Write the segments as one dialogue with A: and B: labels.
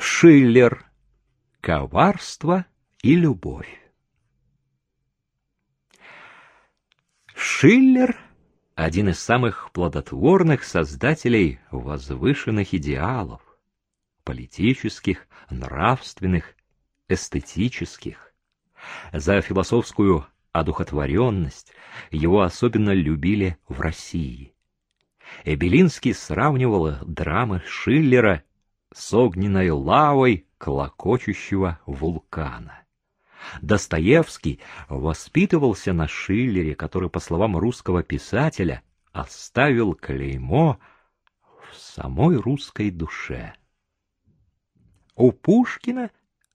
A: Шиллер. Коварство и любовь. Шиллер — один из самых плодотворных создателей возвышенных идеалов, политических, нравственных, эстетических. За философскую одухотворенность его особенно любили в России. Эбелинский сравнивал драмы Шиллера с огненной лавой клокочущего вулкана. Достоевский воспитывался на Шиллере, который, по словам русского писателя, оставил клеймо в самой русской душе. У Пушкина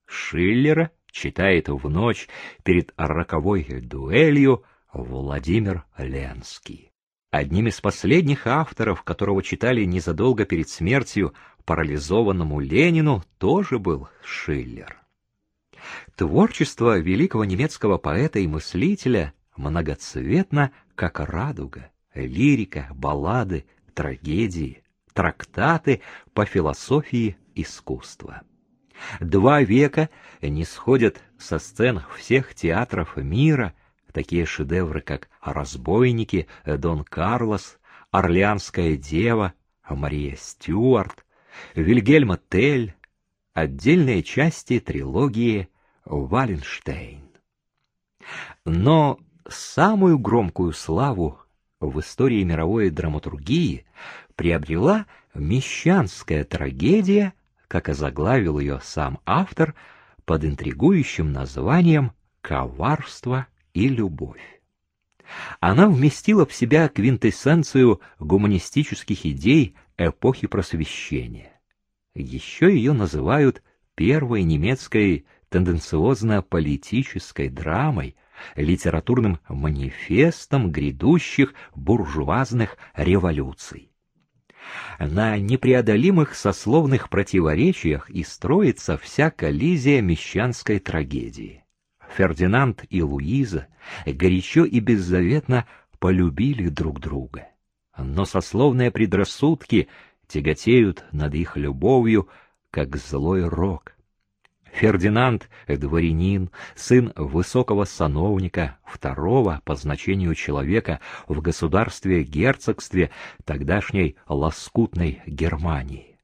A: Шиллера читает в ночь перед роковой дуэлью Владимир Ленский. Одним из последних авторов, которого читали незадолго перед смертью парализованному Ленину, тоже был Шиллер. Творчество великого немецкого поэта и мыслителя многоцветно, как радуга, лирика, баллады, трагедии, трактаты по философии искусства. Два века не сходят со сцен всех театров мира такие шедевры, как «Разбойники», «Дон Карлос», «Орлеанская дева», «Мария Стюарт», «Вильгельма Тель», отдельные части трилогии Валенштейн. Но самую громкую славу в истории мировой драматургии приобрела мещанская трагедия, как озаглавил ее сам автор под интригующим названием «Коварство и любовь». Она вместила в себя квинтэссенцию гуманистических идей эпохи Просвещения. Еще ее называют первой немецкой тенденциозно-политической драмой, литературным манифестом грядущих буржуазных революций. На непреодолимых сословных противоречиях и строится вся коллизия мещанской трагедии. Фердинанд и Луиза горячо и беззаветно полюбили друг друга. Но сословные предрассудки тяготеют над их любовью, как злой рок. Фердинанд — дворянин, сын высокого сановника, второго по значению человека в государстве-герцогстве тогдашней лоскутной Германии.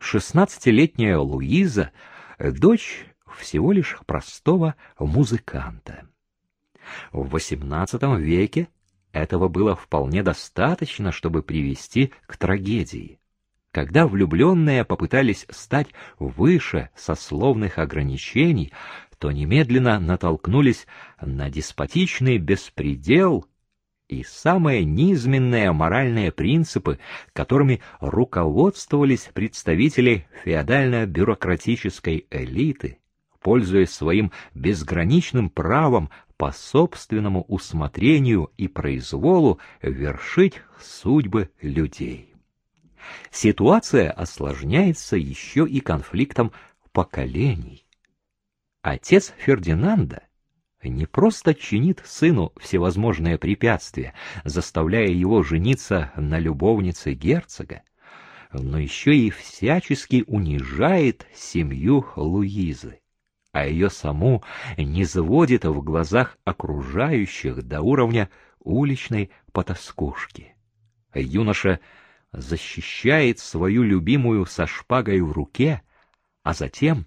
A: Шестнадцатилетняя Луиза — дочь всего лишь простого музыканта. В XVIII веке этого было вполне достаточно, чтобы привести к трагедии. Когда влюбленные попытались стать выше сословных ограничений, то немедленно натолкнулись на деспотичный беспредел и самые низменные моральные принципы, которыми руководствовались представители феодально-бюрократической элиты, пользуясь своим безграничным правом по собственному усмотрению и произволу вершить судьбы людей. Ситуация осложняется еще и конфликтом поколений. Отец Фердинанда не просто чинит сыну всевозможные препятствия, заставляя его жениться на любовнице герцога, но еще и всячески унижает семью Луизы, а ее саму не заводит в глазах окружающих до уровня уличной потаскушки. Юноша защищает свою любимую со шпагой в руке, а затем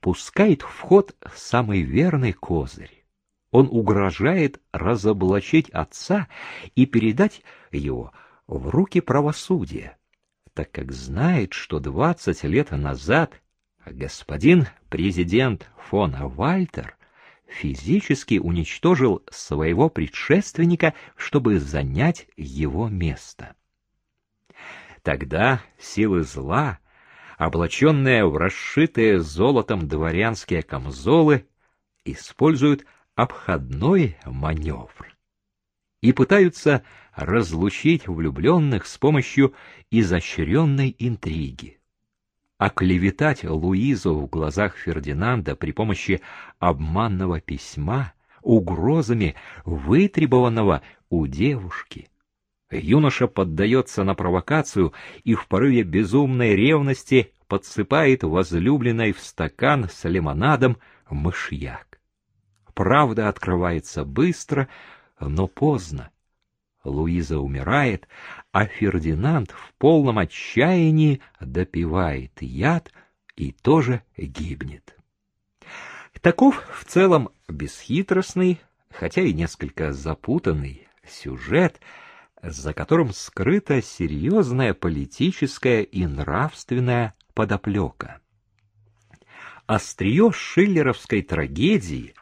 A: пускает в ход самый верный козырь. Он угрожает разоблачить отца и передать его в руки правосудия, так как знает, что двадцать лет назад господин президент фон Вальтер физически уничтожил своего предшественника, чтобы занять его место. Тогда силы зла, облаченные в расшитые золотом дворянские камзолы, используют обходной маневр и пытаются разлучить влюбленных с помощью изощренной интриги. Оклеветать Луизу в глазах Фердинанда при помощи обманного письма, угрозами вытребованного у девушки — Юноша поддается на провокацию и в порыве безумной ревности подсыпает возлюбленной в стакан с лимонадом мышьяк. Правда открывается быстро, но поздно. Луиза умирает, а Фердинанд в полном отчаянии допивает яд и тоже гибнет. Таков в целом бесхитростный, хотя и несколько запутанный сюжет, за которым скрыта серьезная политическая и нравственная подоплека. Острие шиллеровской трагедии,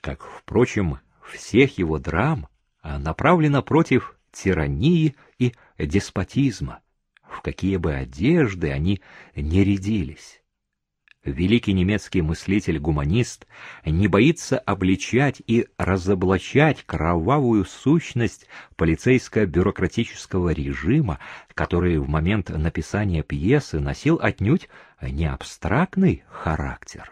A: как, впрочем, всех его драм, направлено против тирании и деспотизма, в какие бы одежды они не рядились. Великий немецкий мыслитель-гуманист не боится обличать и разоблачать кровавую сущность полицейско-бюрократического режима, который в момент написания пьесы носил отнюдь не абстрактный характер.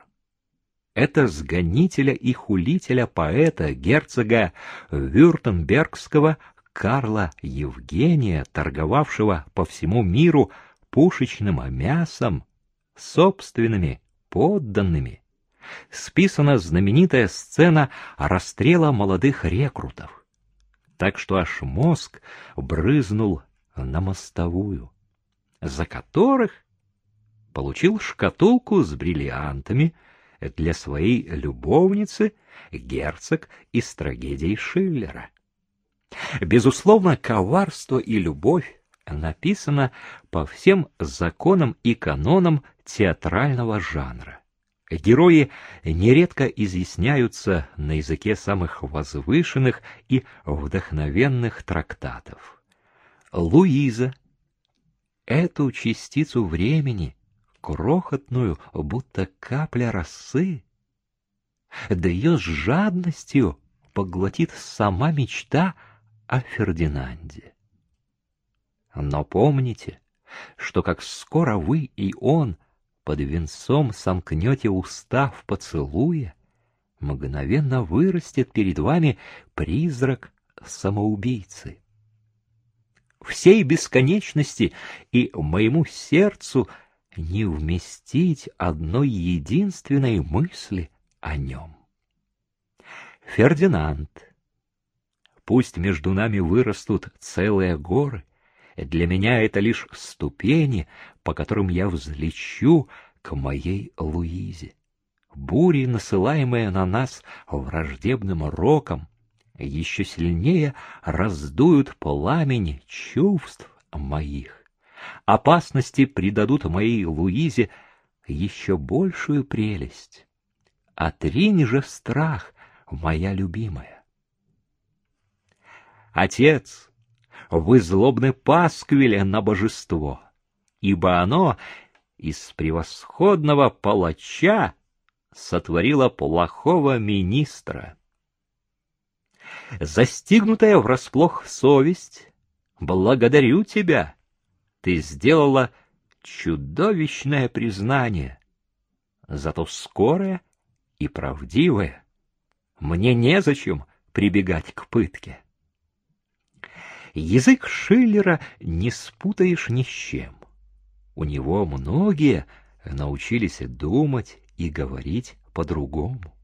A: Это сгонителя и хулителя поэта, герцога Вюртембергского Карла Евгения, торговавшего по всему миру пушечным мясом, собственными подданными, списана знаменитая сцена расстрела молодых рекрутов, так что аж мозг брызнул на мостовую, за которых получил шкатулку с бриллиантами для своей любовницы герцог из трагедии Шиллера. Безусловно, коварство и любовь написано по всем законам и канонам театрального жанра. Герои нередко изъясняются на языке самых возвышенных и вдохновенных трактатов. Луиза эту частицу времени, крохотную, будто капля росы, да ее с жадностью поглотит сама мечта о Фердинанде. Но помните, что как скоро вы и он под венцом сомкнете уста в поцелуе, мгновенно вырастет перед вами призрак самоубийцы. Всей бесконечности и моему сердцу не вместить одной единственной мысли о нем. Фердинанд, пусть между нами вырастут целые горы, для меня это лишь ступени, по которым я взлечу к моей Луизе. Бури, насылаемые на нас враждебным роком, еще сильнее раздуют пламень чувств моих. Опасности придадут моей Луизе еще большую прелесть. Отринь же страх, моя любимая. Отец, вы злобны пасквиле на божество, ибо оно из превосходного палача сотворило плохого министра. Застигнутая врасплох совесть, благодарю тебя, ты сделала чудовищное признание, зато скорое и правдивое. Мне незачем прибегать к пытке. Язык Шиллера не спутаешь ни с чем. У него многие научились думать и говорить по-другому.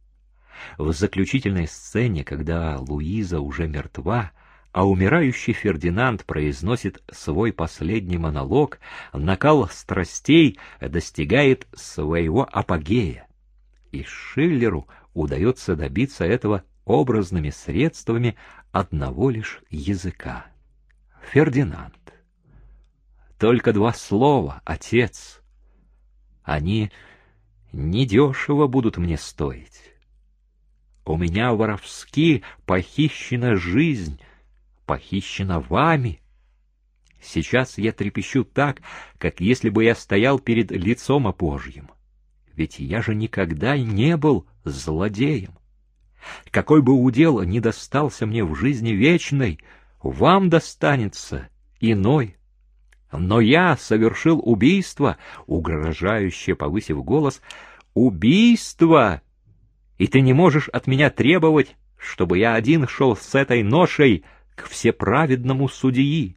A: В заключительной сцене, когда Луиза уже мертва, а умирающий Фердинанд произносит свой последний монолог, накал страстей достигает своего апогея. И Шиллеру удается добиться этого образными средствами одного лишь языка. Фердинанд. Только два слова, отец. Они недешево будут мне стоить. У меня воровски похищена жизнь, похищена вами. Сейчас я трепещу так, как если бы я стоял перед лицом Божьим. Ведь я же никогда не был злодеем. Какой бы удел ни достался мне в жизни вечной — вам достанется иной. Но я совершил убийство, угрожающе повысив голос, убийство, и ты не можешь от меня требовать, чтобы я один шел с этой ношей к всеправедному судьи.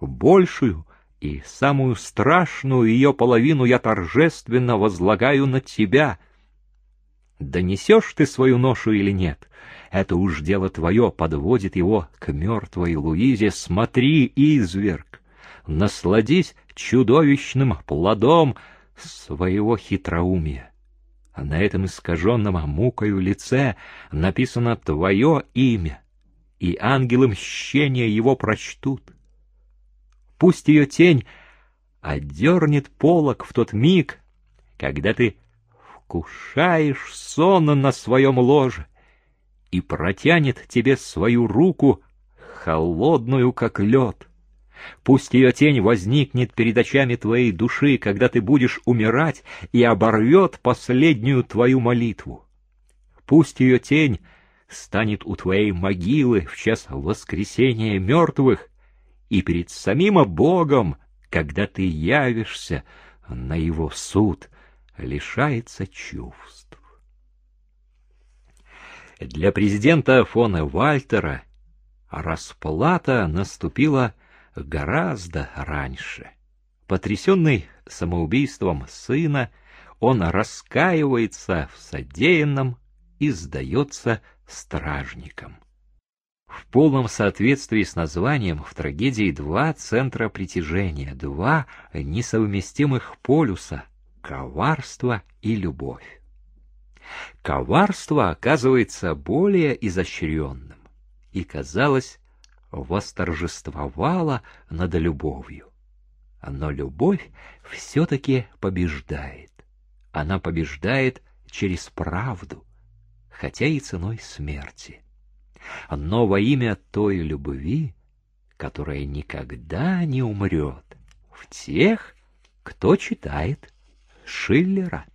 A: Большую и самую страшную ее половину я торжественно возлагаю на тебя. Донесешь ты свою ношу или нет, это уж дело твое, подводит его к мертвой Луизе. Смотри, изверг, насладись чудовищным плодом своего хитроумия. На этом искаженном мукою лице написано твое имя, и ангелы мщения его прочтут. Пусть ее тень отдернет полог в тот миг, когда ты вкушаешь сон на своем ложе, и протянет тебе свою руку, холодную, как лед. Пусть ее тень возникнет перед очами твоей души, когда ты будешь умирать, и оборвет последнюю твою молитву. Пусть ее тень станет у твоей могилы в час воскресения мертвых, и перед самим Богом, когда ты явишься на его суд, лишается чувств. Для президента фона Вальтера расплата наступила гораздо раньше. Потрясенный самоубийством сына, он раскаивается в содеянном и сдается стражникам. В полном соответствии с названием в трагедии два центра притяжения, два несовместимых полюса — коварство и любовь. Коварство оказывается более изощренным и, казалось, восторжествовало над любовью. Но любовь все-таки побеждает. Она побеждает через правду, хотя и ценой смерти. Но во имя той любви, которая никогда не умрет, в тех, кто читает Шиллера.